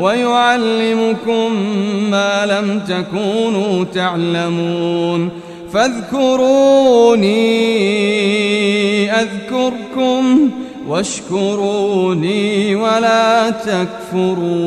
ويعلمكم ما لم تكونوا تعلمون فاذكروني أذكركم واشكروني ولا تكفرون